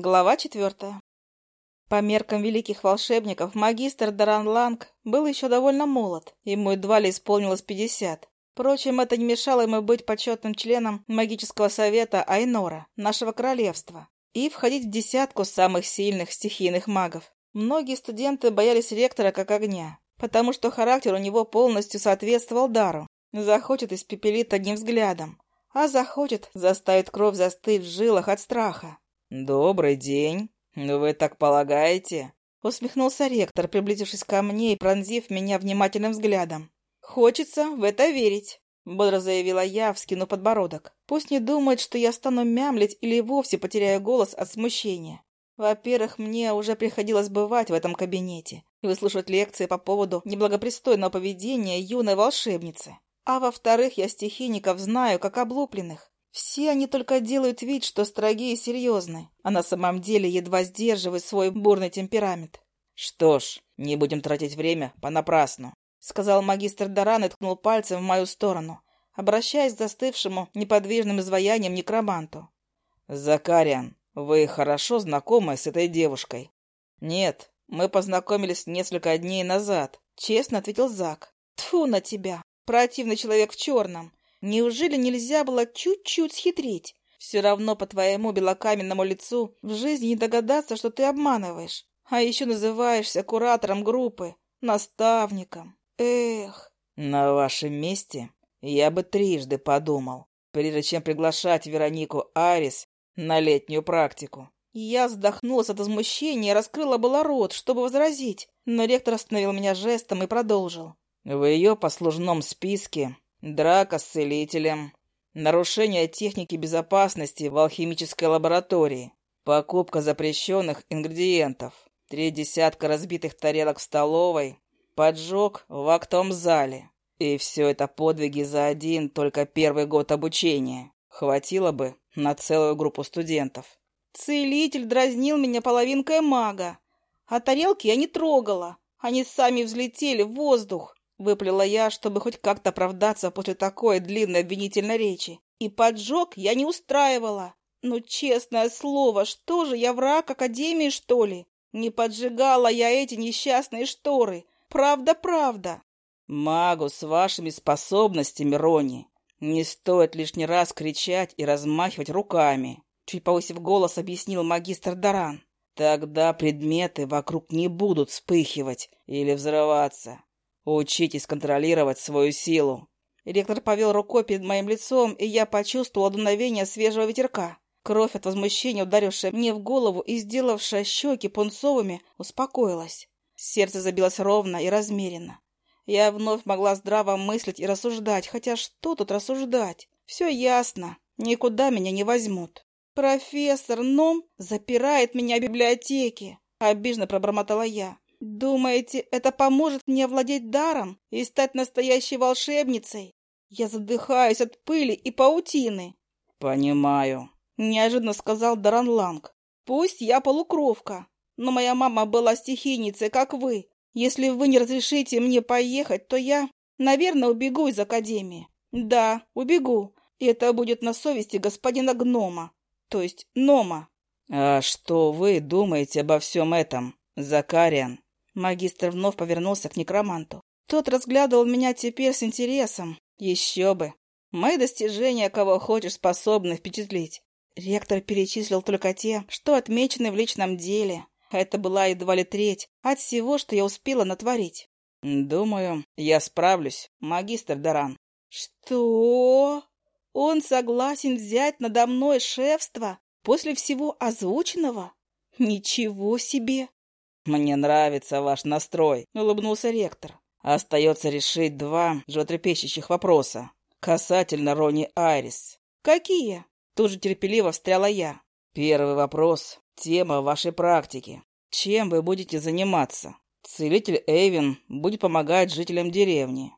Глава четвертая. По меркам великих волшебников, магистр Даран Ланг был еще довольно молод, ему едва ли исполнилось пятьдесят. Впрочем, это не мешало ему быть почетным членом магического совета Айнора, нашего королевства, и входить в десятку самых сильных стихийных магов. Многие студенты боялись ректора как огня, потому что характер у него полностью соответствовал дару. Захочет испепелит одним взглядом, а захочет заставит кровь застыть в жилах от страха. «Добрый день. Вы так полагаете?» Усмехнулся ректор, приблизившись ко мне и пронзив меня внимательным взглядом. «Хочется в это верить», — бодро заявила я, вскинув подбородок. «Пусть не думает, что я стану мямлить или вовсе потеряю голос от смущения. Во-первых, мне уже приходилось бывать в этом кабинете и выслушивать лекции по поводу неблагопристойного поведения юной волшебницы. А во-вторых, я стихийников знаю как облупленных. Все они только делают вид, что строги и серьезны, а на самом деле едва сдерживают свой бурный темперамент. «Что ж, не будем тратить время понапрасну», — сказал магистр Даран и ткнул пальцем в мою сторону, обращаясь к застывшему неподвижным изваянием некроманту. «Закариан, вы хорошо знакомы с этой девушкой?» «Нет, мы познакомились несколько дней назад», — честно ответил Зак. «Тьфу на тебя, противный человек в черном. Неужели нельзя было чуть-чуть схитрить? Все равно по твоему белокаменному лицу в жизни не догадаться, что ты обманываешь. А еще называешься куратором группы, наставником. Эх. На вашем месте я бы трижды подумал, прежде чем приглашать Веронику Арис на летнюю практику. Я вздохнулась от возмущения и раскрыла было рот, чтобы возразить, но ректор остановил меня жестом и продолжил. В ее послужном списке Драка с целителем, нарушение техники безопасности в алхимической лаборатории, покупка запрещенных ингредиентов, три десятка разбитых тарелок в столовой, поджог в актовом зале. И все это подвиги за один только первый год обучения. Хватило бы на целую группу студентов. Целитель дразнил меня половинкой мага, а тарелки я не трогала. Они сами взлетели в воздух. Выплела я, чтобы хоть как-то оправдаться после такой длинной обвинительной речи. И поджог я не устраивала. Ну, честное слово, что же, я враг Академии, что ли? Не поджигала я эти несчастные шторы. Правда-правда. Магу с вашими способностями, Рони, не стоит лишний раз кричать и размахивать руками. Чуть повысив голос, объяснил магистр Даран. Тогда предметы вокруг не будут вспыхивать или взрываться. Учитесь контролировать свою силу. Ректор повел рукой перед моим лицом, и я почувствовала дуновение свежего ветерка. Кровь от возмущения, ударившая мне в голову и сделавшая щеки пунцовыми, успокоилась. Сердце забилось ровно и размеренно. Я вновь могла здраво мыслить и рассуждать, хотя что тут рассуждать? Все ясно, никуда меня не возьмут. Профессор Ном запирает меня в библиотеке, обиженно пробормотала я. Думаете, это поможет мне овладеть даром и стать настоящей волшебницей? Я задыхаюсь от пыли и паутины. Понимаю, неожиданно сказал Даран Ланг. Пусть я полукровка, но моя мама была стихийницей, как вы. Если вы не разрешите мне поехать, то я, наверное, убегу из академии. Да, убегу. И это будет на совести господина гнома, то есть Нома. А что вы думаете обо всем этом, Закариан? Магистр вновь повернулся к некроманту. Тот разглядывал меня теперь с интересом. Еще бы. Мои достижения, кого хочешь, способны впечатлить. Ректор перечислил только те, что отмечены в личном деле. Это была едва ли треть от всего, что я успела натворить. «Думаю, я справлюсь, магистр Даран». «Что? Он согласен взять надо мной шефство после всего озвученного? Ничего себе!» «Мне нравится ваш настрой», — улыбнулся ректор. «Остается решить два животрепещущих вопроса касательно Рони Айрис». «Какие?» — тут же терпеливо встряла я. «Первый вопрос — тема вашей практики. Чем вы будете заниматься? Целитель Эйвин будет помогать жителям деревни.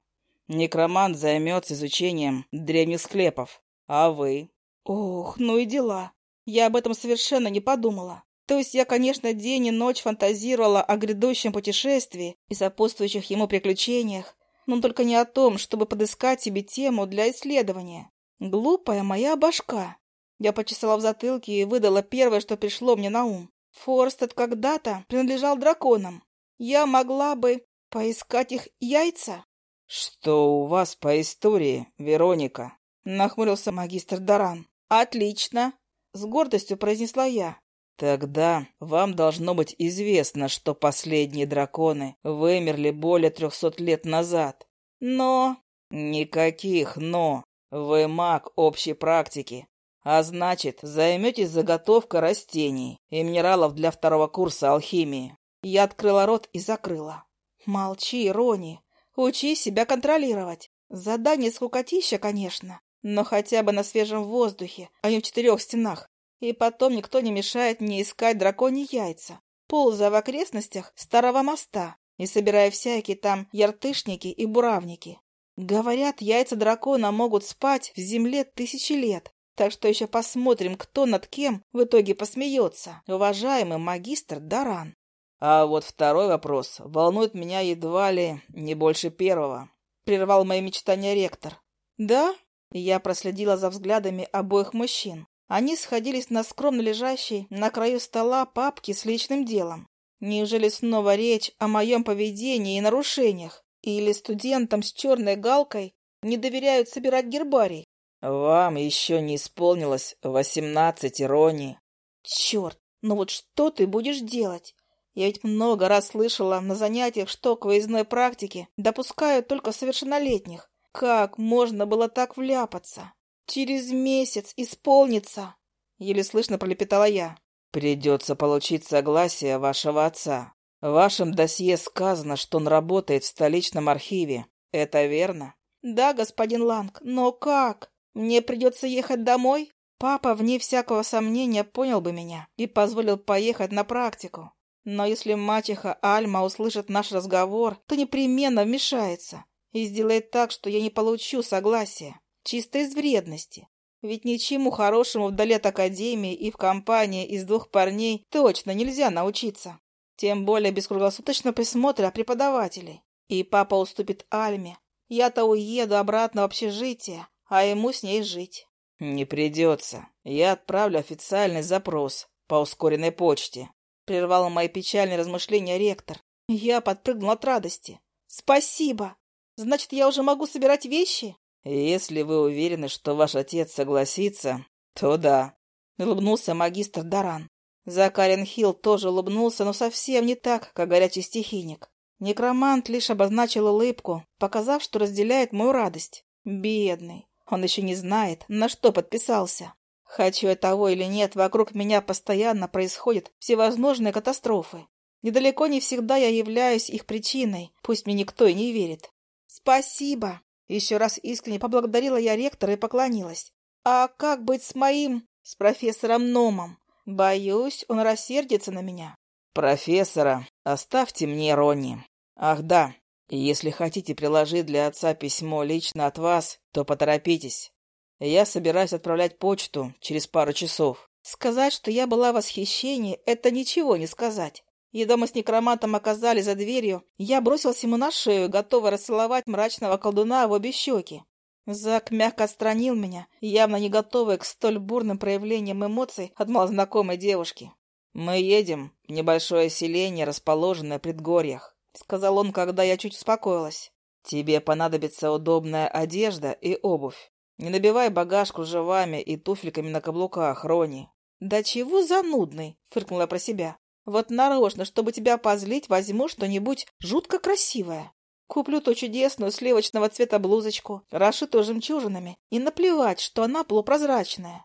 Некромант займется изучением древних склепов. А вы?» «Ох, ну и дела. Я об этом совершенно не подумала. То есть я, конечно, день и ночь фантазировала о грядущем путешествии и сопутствующих ему приключениях, но только не о том, чтобы подыскать себе тему для исследования. Глупая моя башка. Я почесала в затылке и выдала первое, что пришло мне на ум. Форстед когда-то принадлежал драконам. Я могла бы поискать их яйца. «Что у вас по истории, Вероника?» — нахмурился магистр Даран. «Отлично!» — с гордостью произнесла я. Тогда вам должно быть известно, что последние драконы вымерли более трехсот лет назад. Но... Никаких «но». Вы маг общей практики. А значит, займетесь заготовкой растений и минералов для второго курса алхимии. Я открыла рот и закрыла. Молчи, Рони. Учи себя контролировать. Задание скукотища, конечно, но хотя бы на свежем воздухе, а не в четырех стенах. И потом никто не мешает мне искать драконьи яйца, ползая в окрестностях старого моста и собирая всякие там яртышники и буравники. Говорят, яйца дракона могут спать в земле тысячи лет, так что еще посмотрим, кто над кем в итоге посмеется, уважаемый магистр Даран. А вот второй вопрос волнует меня едва ли не больше первого. Прервал мои мечтания ректор. Да? Я проследила за взглядами обоих мужчин. Они сходились на скромно лежащей на краю стола папки с личным делом. Неужели снова речь о моем поведении и нарушениях? Или студентам с черной галкой не доверяют собирать гербарий? Вам еще не исполнилось восемнадцать, Рони. Черт, ну вот что ты будешь делать? Я ведь много раз слышала на занятиях, что к выездной практике допускают только совершеннолетних. Как можно было так вляпаться? «Через месяц исполнится!» — еле слышно пролепетала я. «Придется получить согласие вашего отца. В вашем досье сказано, что он работает в столичном архиве. Это верно?» «Да, господин Ланг, но как? Мне придется ехать домой?» Папа, вне всякого сомнения, понял бы меня и позволил поехать на практику. Но если мачеха Альма услышит наш разговор, то непременно вмешается и сделает так, что я не получу согласия. Чисто из вредности. Ведь ничему хорошему вдали от академии и в компании из двух парней точно нельзя научиться. Тем более без круглосуточного присмотра преподавателей. И папа уступит Альме. Я-то уеду обратно в общежитие, а ему с ней жить. Не придется. Я отправлю официальный запрос по ускоренной почте. Прервал мои печальные размышления ректор. Я подпрыгнул от радости. Спасибо. Значит, я уже могу собирать вещи? «Если вы уверены, что ваш отец согласится, то да», — улыбнулся магистр Даран. Закарин Хилл тоже улыбнулся, но совсем не так, как горячий стихийник. Некромант лишь обозначил улыбку, показав, что разделяет мою радость. Бедный. Он еще не знает, на что подписался. Хочу я того или нет, вокруг меня постоянно происходят всевозможные катастрофы. Недалеко не всегда я являюсь их причиной, пусть мне никто и не верит. Спасибо. Еще раз искренне поблагодарила я ректора и поклонилась. «А как быть с моим... с профессором Номом? Боюсь, он рассердится на меня». «Профессора оставьте мне, Ронни. Ах да, если хотите приложить для отца письмо лично от вас, то поторопитесь. Я собираюсь отправлять почту через пару часов». Сказать, что я была в восхищении, это ничего не сказать. Едва мы с некромантом оказались за дверью, я бросился ему на шею, готовый расцеловать мрачного колдуна в обе щеки. Зак мягко отстранил меня, явно не готовый к столь бурным проявлениям эмоций от малознакомой девушки. «Мы едем в небольшое селение, расположенное в предгорьях», — сказал он, когда я чуть успокоилась. «Тебе понадобится удобная одежда и обувь. Не набивай багаж кружевами и туфельками на каблуках, Рони». «Да чего занудный?» — фыркнула про себя. Вот нарочно, чтобы тебя позлить, возьму что-нибудь жутко красивое. Куплю ту чудесную сливочного цвета блузочку, расшитую жемчужинами, и наплевать, что она полупрозрачная.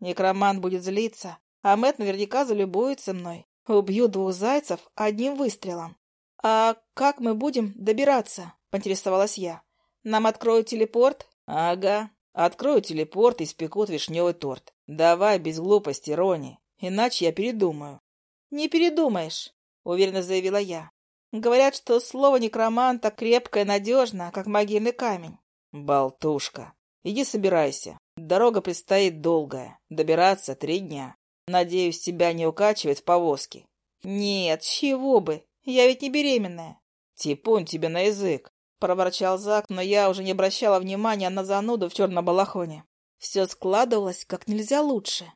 Некромант будет злиться, а Мэтт наверняка залюбуется мной. Убью двух зайцев одним выстрелом. — А как мы будем добираться? — поинтересовалась я. — Нам откроют телепорт? — Ага. Открою телепорт и спекут вишневый торт. Давай без глупости, Рони, иначе я передумаю. «Не передумаешь», — уверенно заявила я. «Говорят, что слово некроманта крепкое, надежно, как могильный камень». «Болтушка, иди собирайся. Дорога предстоит долгая. Добираться три дня. Надеюсь, тебя не укачивает в повозке». «Нет, чего бы. Я ведь не беременная». «Типун тебе на язык», — проворчал Зак, но я уже не обращала внимания на зануду в черном балахоне. Все складывалось как нельзя лучше.